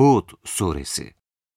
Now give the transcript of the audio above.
Hud Suresi.